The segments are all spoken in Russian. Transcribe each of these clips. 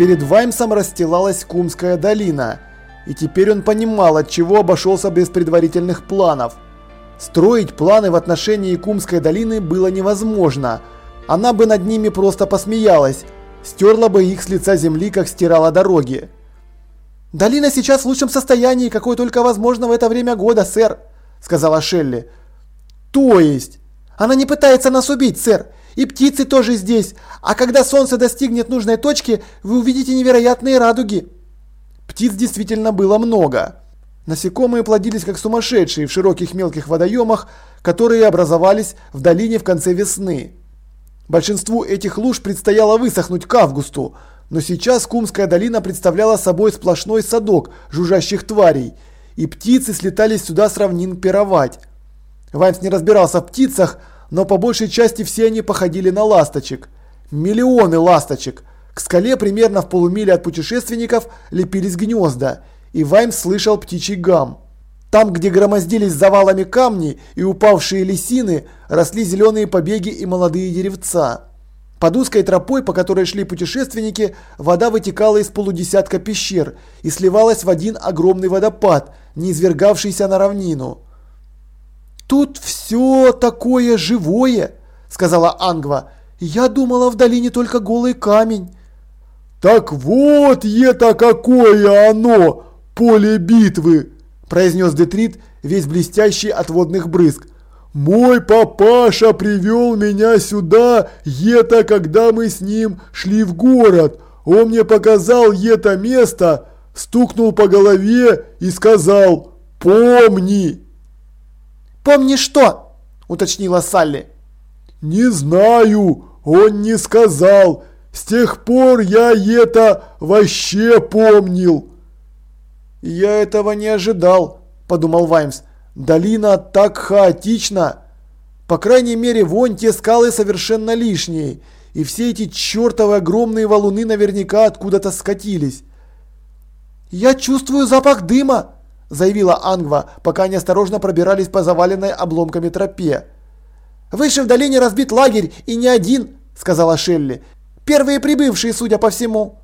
Перед Ваймсом расстилалась Кумская долина, и теперь он понимал, от чего обошелся без предварительных планов. Строить планы в отношении Кумской долины было невозможно. Она бы над ними просто посмеялась, стерла бы их с лица земли, как стирала дороги. «Долина сейчас в лучшем состоянии, какое только возможно в это время года, сэр», – сказала Шелли. «То есть? Она не пытается нас убить, сэр. И птицы тоже здесь. А когда солнце достигнет нужной точки, вы увидите невероятные радуги». Птиц действительно было много. Насекомые плодились как сумасшедшие в широких мелких водоемах, которые образовались в долине в конце весны. Большинству этих луж предстояло высохнуть к августу, но сейчас Кумская долина представляла собой сплошной садок жужжащих тварей, и птицы слетались сюда с равнин пировать. Ваймс не разбирался в птицах, но по большей части все они походили на ласточек. Миллионы ласточек. К скале примерно в полумиле от путешественников лепились гнезда, и Ваймс слышал птичий гам. Там, где громоздились завалами камни и упавшие лисины, росли зеленые побеги и молодые деревца. Под узкой тропой, по которой шли путешественники, вода вытекала из полудесятка пещер и сливалась в один огромный водопад, не извергавшийся на равнину. «Тут все такое живое», – сказала Ангва. «Я думала, в долине только голый камень». «Так вот это какое оно, поле битвы!» – произнес Детрит, весь блестящий от водных брызг. Мой папаша привел меня сюда, это когда мы с ним шли в город. Он мне показал это место, стукнул по голове и сказал «Помни!» «Помни что?» – уточнила Салли. «Не знаю, он не сказал. С тех пор я это вообще помнил». «Я этого не ожидал», – подумал Ваймс. Долина так хаотична. По крайней мере, вон те скалы совершенно лишние, и все эти чертовы огромные валуны наверняка откуда-то скатились. «Я чувствую запах дыма», – заявила Ангва, пока они осторожно пробирались по заваленной обломками тропе. «Выше в долине разбит лагерь, и не один», – сказала Шелли. «Первые прибывшие, судя по всему».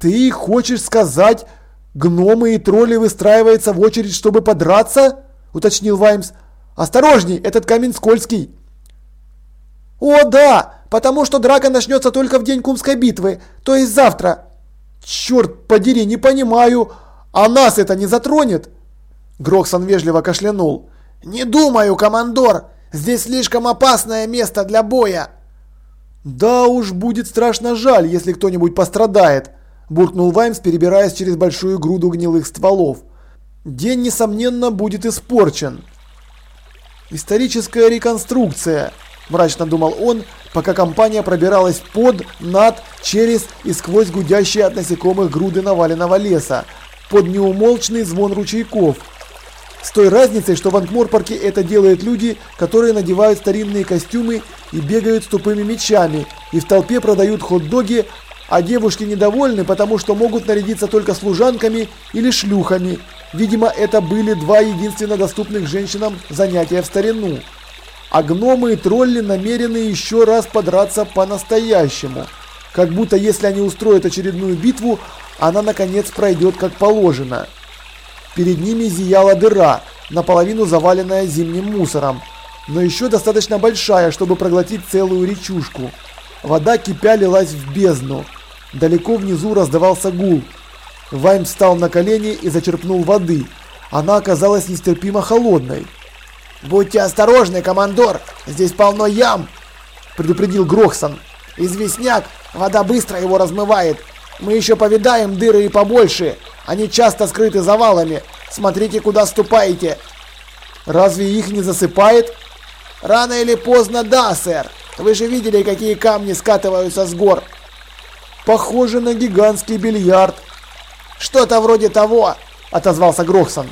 «Ты хочешь сказать, «Гномы и тролли выстраиваются в очередь, чтобы подраться?» – уточнил Ваймс. «Осторожней, этот камень скользкий!» «О, да! Потому что драка начнется только в день Кумской битвы, то есть завтра!» «Черт подери, не понимаю! А нас это не затронет?» Грохсон вежливо кашлянул. «Не думаю, командор! Здесь слишком опасное место для боя!» «Да уж, будет страшно жаль, если кто-нибудь пострадает!» буркнул Ваймс, перебираясь через большую груду гнилых стволов. День, несомненно, будет испорчен. Историческая реконструкция, мрачно думал он, пока компания пробиралась под, над, через и сквозь гудящие от насекомых груды наваленного леса, под неумолчный звон ручейков. С той разницей, что в Анкморпорке это делают люди, которые надевают старинные костюмы и бегают с тупыми мечами, и в толпе продают хот-доги, а девушки недовольны, потому что могут нарядиться только служанками или шлюхами. Видимо, это были два единственно доступных женщинам занятия в старину. А гномы и тролли намерены еще раз подраться по-настоящему. Как будто если они устроят очередную битву, она наконец пройдет как положено. Перед ними зияла дыра, наполовину заваленная зимним мусором, но еще достаточно большая, чтобы проглотить целую речушку. Вода кипя лилась в бездну. Далеко внизу раздавался гул. Вайм встал на колени и зачерпнул воды. Она оказалась нестерпимо холодной. «Будьте осторожны, командор! Здесь полно ям!» – предупредил Грохсон. «Известняк, вода быстро его размывает. Мы еще повидаем дыры и побольше. Они часто скрыты завалами. Смотрите, куда ступаете!» «Разве их не засыпает?» «Рано или поздно, да, сэр. Вы же видели, какие камни скатываются с гор. Похоже на гигантский бильярд. Что-то вроде того, отозвался Грохсон.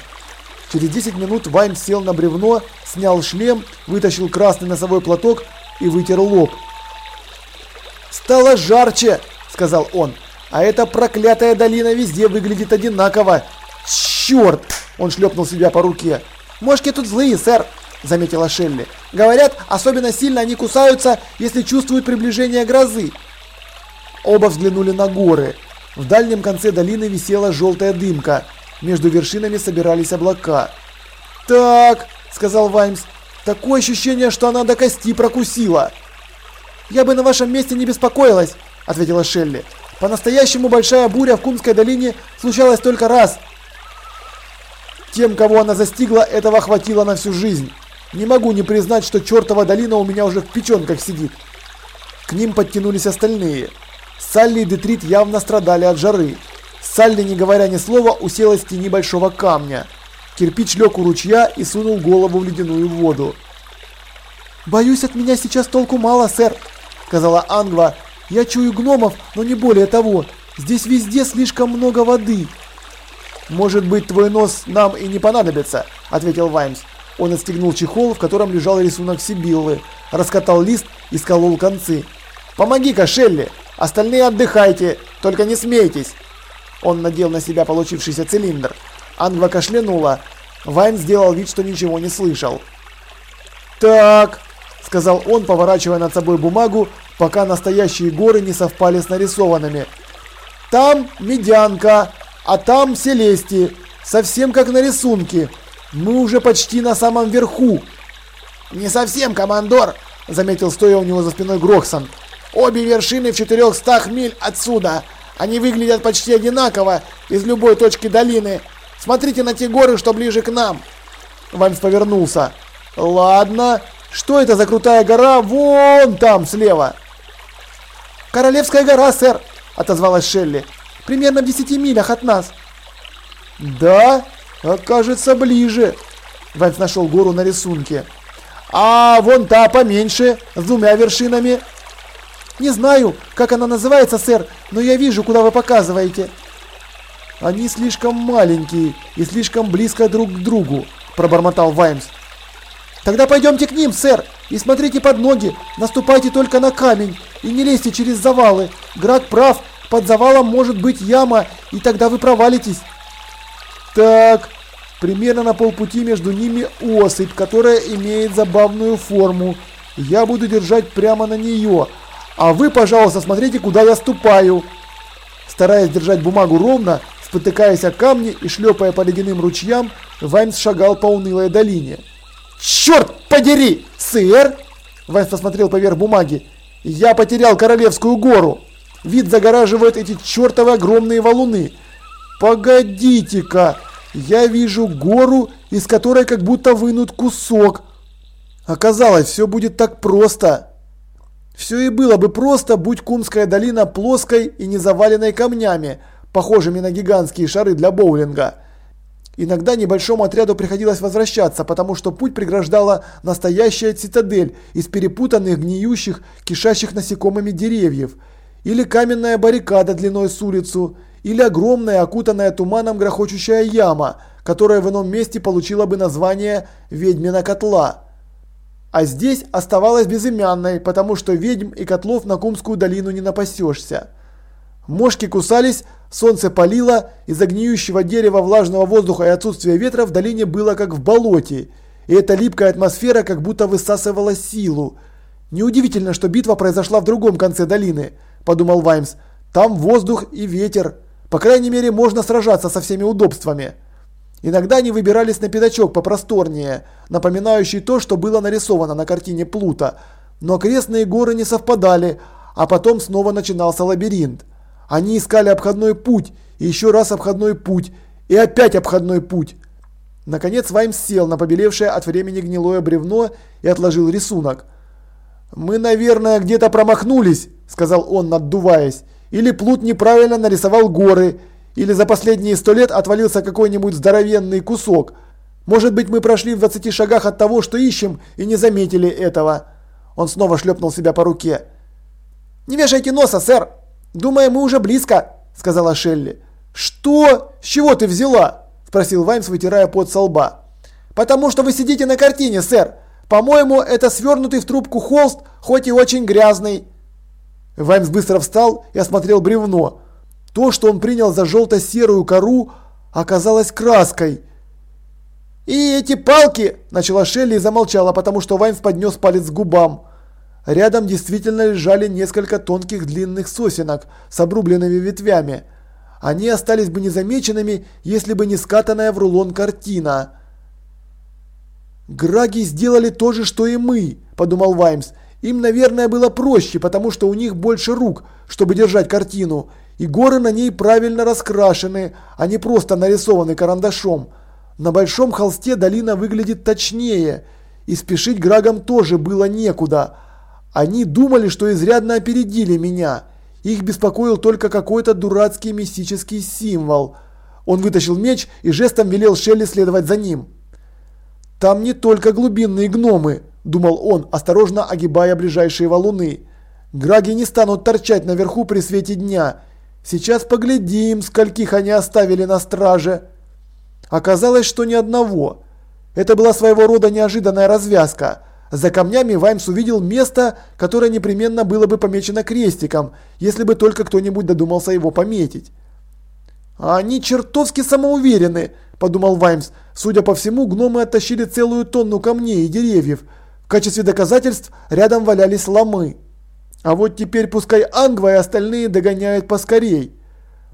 Через 10 минут Вайм сел на бревно, снял шлем, вытащил красный носовой платок и вытер лоб. «Стало жарче!» – сказал он. «А эта проклятая долина везде выглядит одинаково!» «Черт!» – он шлепнул себя по руке. «Мошки тут злые, сэр!» – заметила Шелли. «Говорят, особенно сильно они кусаются, если чувствуют приближение грозы. Оба взглянули на горы. В дальнем конце долины висела желтая дымка. Между вершинами собирались облака. «Так», — сказал Ваймс, — «такое ощущение, что она до кости прокусила». «Я бы на вашем месте не беспокоилась», — ответила Шелли. «По-настоящему большая буря в Кумской долине случалась только раз». Тем, кого она застигла, этого хватило на всю жизнь. Не могу не признать, что чертова долина у меня уже в печенках сидит. К ним подтянулись остальные. Салли и Детрит явно страдали от жары. Салли, не говоря ни слова, уселась в тени большого камня. Кирпич лег у ручья и сунул голову в ледяную воду. «Боюсь, от меня сейчас толку мало, сэр», — сказала Ангва. «Я чую гномов, но не более того. Здесь везде слишком много воды». «Может быть, твой нос нам и не понадобится», — ответил Ваймс. Он отстегнул чехол, в котором лежал рисунок Сибиллы, раскатал лист и сколол концы. «Помоги-ка, Шелли! Остальные отдыхайте, только не смейтесь!» Он надел на себя получившийся цилиндр. Ангва кашлянула. Вайн сделал вид, что ничего не слышал. «Так», — сказал он, поворачивая над собой бумагу, пока настоящие горы не совпали с нарисованными. «Там медянка, а там Селести, совсем как на рисунке. Мы уже почти на самом верху». «Не совсем, командор», — заметил стоя у него за спиной Грохсон. «Обе вершины в 400 миль отсюда. Они выглядят почти одинаково из любой точки долины. Смотрите на те горы, что ближе к нам. Ваймс повернулся. Ладно. Что это за крутая гора вон там слева? Королевская гора, сэр, отозвалась Шелли. Примерно в 10 милях от нас. Да, окажется ближе. Ваймс нашел гору на рисунке. А вон та поменьше, с двумя вершинами. Не знаю, как она называется, сэр, но я вижу, куда вы показываете. Они слишком маленькие и слишком близко друг к другу, пробормотал Ваймс. Тогда пойдемте к ним, сэр, и смотрите под ноги, наступайте только на камень и не лезьте через завалы. Град прав, под завалом может быть яма, и тогда вы провалитесь. Так, примерно на полпути между ними осыпь, которая имеет забавную форму. Я буду держать прямо на нее, а вы, пожалуйста, смотрите, куда я ступаю. Стараясь держать бумагу ровно, Спотыкаясь о камни и шлепая по ледяным ручьям, Ваймс шагал по унылой долине. «Черт подери, сэр!» Ваймс посмотрел поверх бумаги. «Я потерял Королевскую гору. Вид загораживает эти чертовы огромные валуны. Погодите-ка, я вижу гору, из которой как будто вынут кусок. Оказалось, все будет так просто». Все и было бы просто, будь Кумская долина плоской и не заваленной камнями, похожими на гигантские шары для боулинга. Иногда небольшому отряду приходилось возвращаться, потому что путь преграждала настоящая цитадель из перепутанных, гниющих, кишащих насекомыми деревьев, или каменная баррикада длиной с улицу, или огромная, окутанная туманом грохочущая яма, которая в ином месте получила бы название «Ведьмина котла». А здесь оставалась безымянной, потому что ведьм и котлов на Кумскую долину не напасешься. Мошки кусались, солнце палило, из-за гниющего дерева, влажного воздуха и отсутствия ветра в долине было как в болоте, и эта липкая атмосфера как будто высасывала силу. Неудивительно, что битва произошла в другом конце долины, подумал Ваймс. Там воздух и ветер. По крайней мере, можно сражаться со всеми удобствами. Иногда они выбирались на пятачок попросторнее, напоминающий то, что было нарисовано на картине Плута, но окрестные горы не совпадали, а потом снова начинался лабиринт. Они искали обходной путь, и еще раз обходной путь, и опять обходной путь. Наконец Ваймс сел на побелевшее от времени гнилое бревно и отложил рисунок. «Мы, наверное, где-то промахнулись», – сказал он, наддуваясь. «Или Плут неправильно нарисовал горы, или за последние сто лет отвалился какой-нибудь здоровенный кусок. Может быть, мы прошли в 20 шагах от того, что ищем, и не заметили этого». Он снова шлепнул себя по руке. «Не вешайте носа, сэр!» «Думаю, мы уже близко», – сказала Шелли. «Что? С чего ты взяла?» – спросил Ваймс, вытирая пот со лба. «Потому что вы сидите на картине, сэр. По-моему, это свернутый в трубку холст, хоть и очень грязный». Ваймс быстро встал и осмотрел бревно. То, что он принял за желто-серую кору, оказалось краской. «И эти палки!» – начала Шелли и замолчала, потому что Ваймс поднес палец к губам. Рядом действительно лежали несколько тонких длинных сосенок с обрубленными ветвями. Они остались бы незамеченными, если бы не скатанная в рулон картина. «Граги сделали то же, что и мы», – подумал Ваймс. «Им, наверное, было проще, потому что у них больше рук, чтобы держать картину, и горы на ней правильно раскрашены, а не просто нарисованы карандашом. На большом холсте долина выглядит точнее, и спешить Грагам тоже было некуда. Они думали, что изрядно опередили меня». Их беспокоил только какой-то дурацкий мистический символ. Он вытащил меч и жестом велел Шелли следовать за ним. «Там не только глубинные гномы», – думал он, осторожно огибая ближайшие валуны. «Граги не станут торчать наверху при свете дня. Сейчас поглядим, скольких они оставили на страже». Оказалось, что ни одного. Это была своего рода неожиданная развязка – за камнями Ваймс увидел место, которое непременно было бы помечено крестиком, если бы только кто-нибудь додумался его пометить. «Они чертовски самоуверены», – подумал Ваймс. Судя по всему, гномы оттащили целую тонну камней и деревьев. В качестве доказательств рядом валялись ломы. А вот теперь пускай Ангва и остальные догоняют поскорей.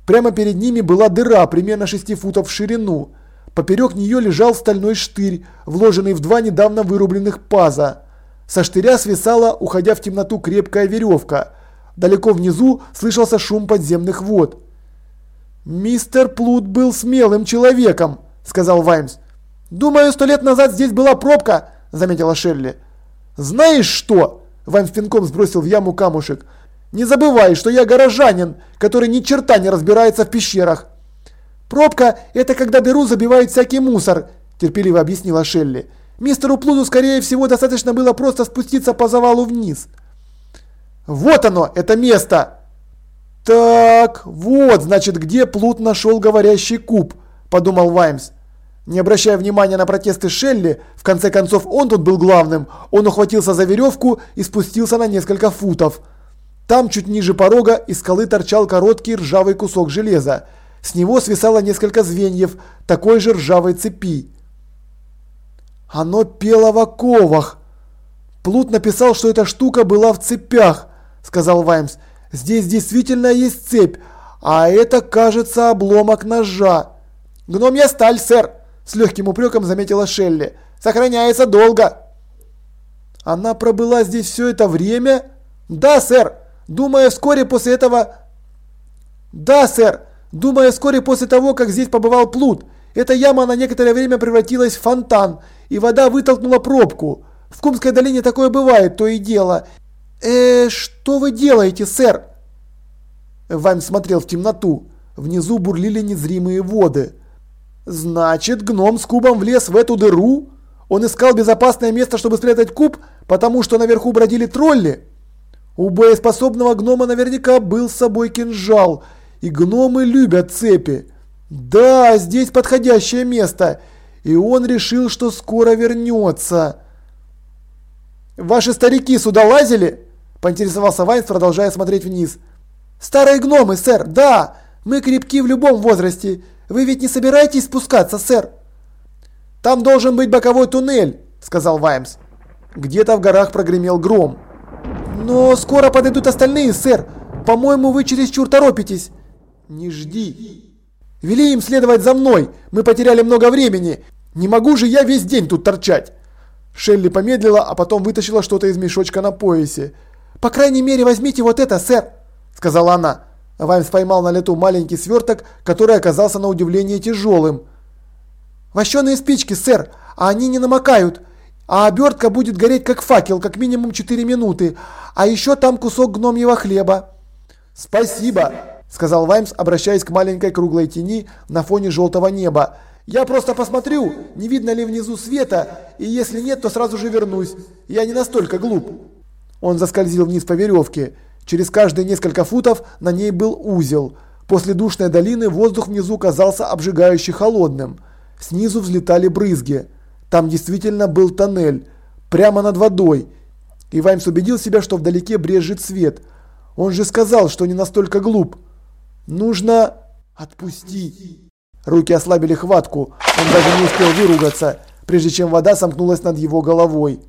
Прямо перед ними была дыра примерно 6 футов в ширину. Поперек нее лежал стальной штырь, вложенный в два недавно вырубленных паза. Со штыря свисала, уходя в темноту, крепкая веревка. Далеко внизу слышался шум подземных вод. «Мистер Плут был смелым человеком», – сказал Ваймс. «Думаю, сто лет назад здесь была пробка», – заметила Шерли. «Знаешь что?» – Ваймс пинком сбросил в яму камушек. «Не забывай, что я горожанин, который ни черта не разбирается в пещерах. «Пробка – это когда дыру забивает всякий мусор», – терпеливо объяснила Шелли. «Мистеру Плуду, скорее всего, достаточно было просто спуститься по завалу вниз». «Вот оно, это место!» «Так, вот, значит, где Плут нашел говорящий куб», – подумал Ваймс. Не обращая внимания на протесты Шелли, в конце концов он тут был главным, он ухватился за веревку и спустился на несколько футов. Там, чуть ниже порога, из скалы торчал короткий ржавый кусок железа. С него свисало несколько звеньев такой же ржавой цепи. Оно пело в оковах. Плут написал, что эта штука была в цепях, сказал Ваймс. Здесь действительно есть цепь, а это, кажется, обломок ножа. Гномья сталь, сэр, с легким упреком заметила Шелли. Сохраняется долго. Она пробыла здесь все это время? Да, сэр. Думаю, вскоре после этого... Да, сэр. Думаю, вскоре после того, как здесь побывал плут, эта яма на некоторое время превратилась в фонтан, и вода вытолкнула пробку. В Кумской долине такое бывает, то и дело. Э, что вы делаете, сэр? Вайм смотрел в темноту. Внизу бурлили незримые воды. Значит, гном с кубом влез в эту дыру? Он искал безопасное место, чтобы спрятать куб, потому что наверху бродили тролли? У боеспособного гнома наверняка был с собой кинжал – и гномы любят цепи. Да, здесь подходящее место. И он решил, что скоро вернется. «Ваши старики сюда лазили?» – поинтересовался Вайнс, продолжая смотреть вниз. «Старые гномы, сэр, да! Мы крепки в любом возрасте. Вы ведь не собираетесь спускаться, сэр?» «Там должен быть боковой туннель», – сказал Ваймс. Где-то в горах прогремел гром. «Но скоро подойдут остальные, сэр. По-моему, вы чересчур торопитесь». «Не жди!» «Вели им следовать за мной! Мы потеряли много времени! Не могу же я весь день тут торчать!» Шелли помедлила, а потом вытащила что-то из мешочка на поясе. «По крайней мере, возьмите вот это, сэр!» – сказала она. Ваймс поймал на лету маленький сверток, который оказался на удивление тяжелым. «Вощеные спички, сэр, а они не намокают, а обертка будет гореть как факел, как минимум 4 минуты, а еще там кусок гномьего хлеба». «Спасибо!» Сказал Ваймс, обращаясь к маленькой круглой тени на фоне желтого неба. «Я просто посмотрю, не видно ли внизу света, и если нет, то сразу же вернусь. Я не настолько глуп». Он заскользил вниз по веревке. Через каждые несколько футов на ней был узел. После душной долины воздух внизу казался обжигающе холодным. Снизу взлетали брызги. Там действительно был тоннель, прямо над водой. И Ваймс убедил себя, что вдалеке брежет свет. Он же сказал, что не настолько глуп. Нужно отпустить. Руки ослабили хватку. Он даже не успел выругаться, прежде чем вода сомкнулась над его головой.